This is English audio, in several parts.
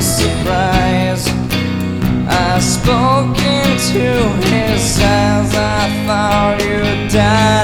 surprise. I spoke into his eyes. I thought you died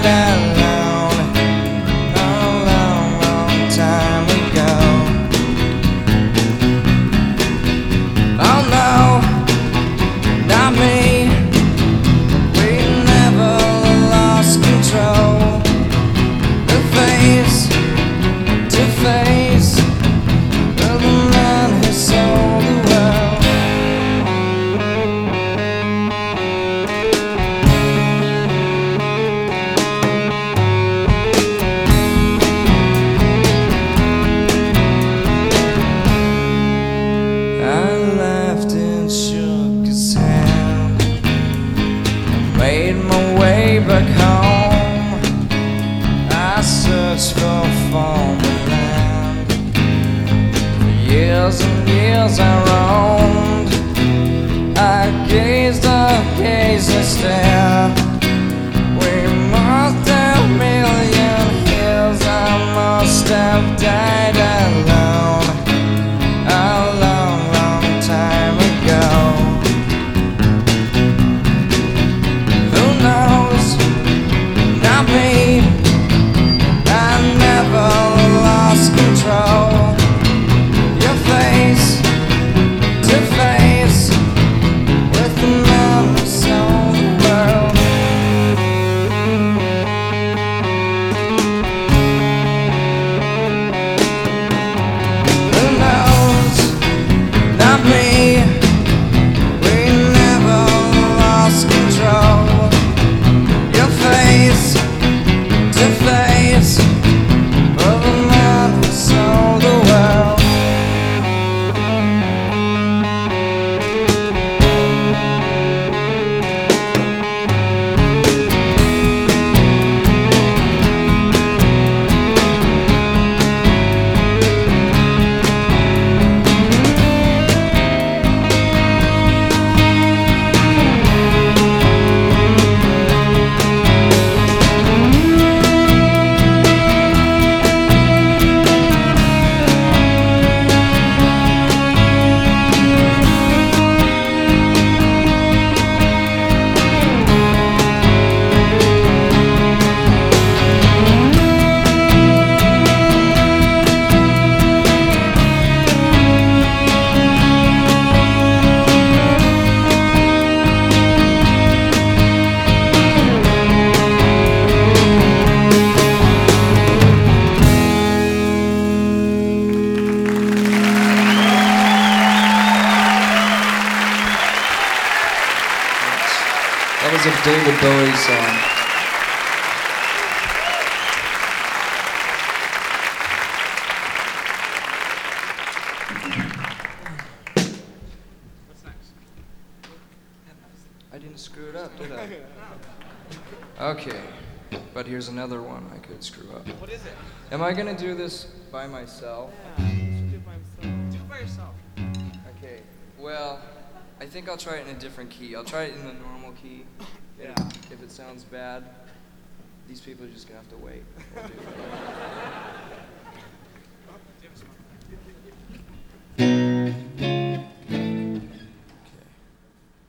made my way back home. I searched for farming land. For years and years I roamed. I gazed, I gazed and stared. We must have million years. I must have died That was a David Bowie song. Um, I didn't screw it up. Okay, but here's another one I could screw up. What is it? Am I gonna do this by myself? Yeah, you should do it by himself. Do it by yourself. Okay, well, I think I'll try it in a different key. I'll try it in the normal key. Yeah. If it sounds bad, these people are just gonna have to wait. We'll do it.